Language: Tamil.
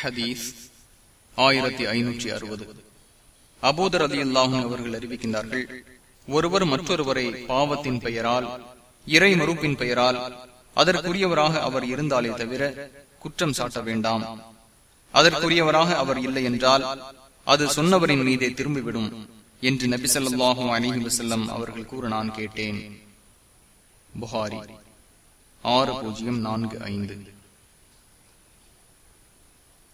ஹதீஸ் ஆயிரத்தி ஐநூற்றி அறுபது. அபூதர் அலி அல்லாஹும் அவர்கள் அறிவிக்கின்றார்கள் ஒருவர் மற்றொருவரை பாவத்தின் பெயரால் இறை மறுப்பின் பெயரால் அதற்குரியவராக அவர் இருந்தாலே தவிர குற்றம் சாட்ட வேண்டாம். அதற்குரியவராக அவர் இல்லை என்றால் அது சொன்னவரின் மீதே திரும்பிவிடும் என்று நபி சொல்லாஹும் அலிஹி வசல்லம் அவர்கள் கூற நான் கேட்டேன். புகாரி ஆறு பூஜ்ஜியம் நான்கு ஐந்து.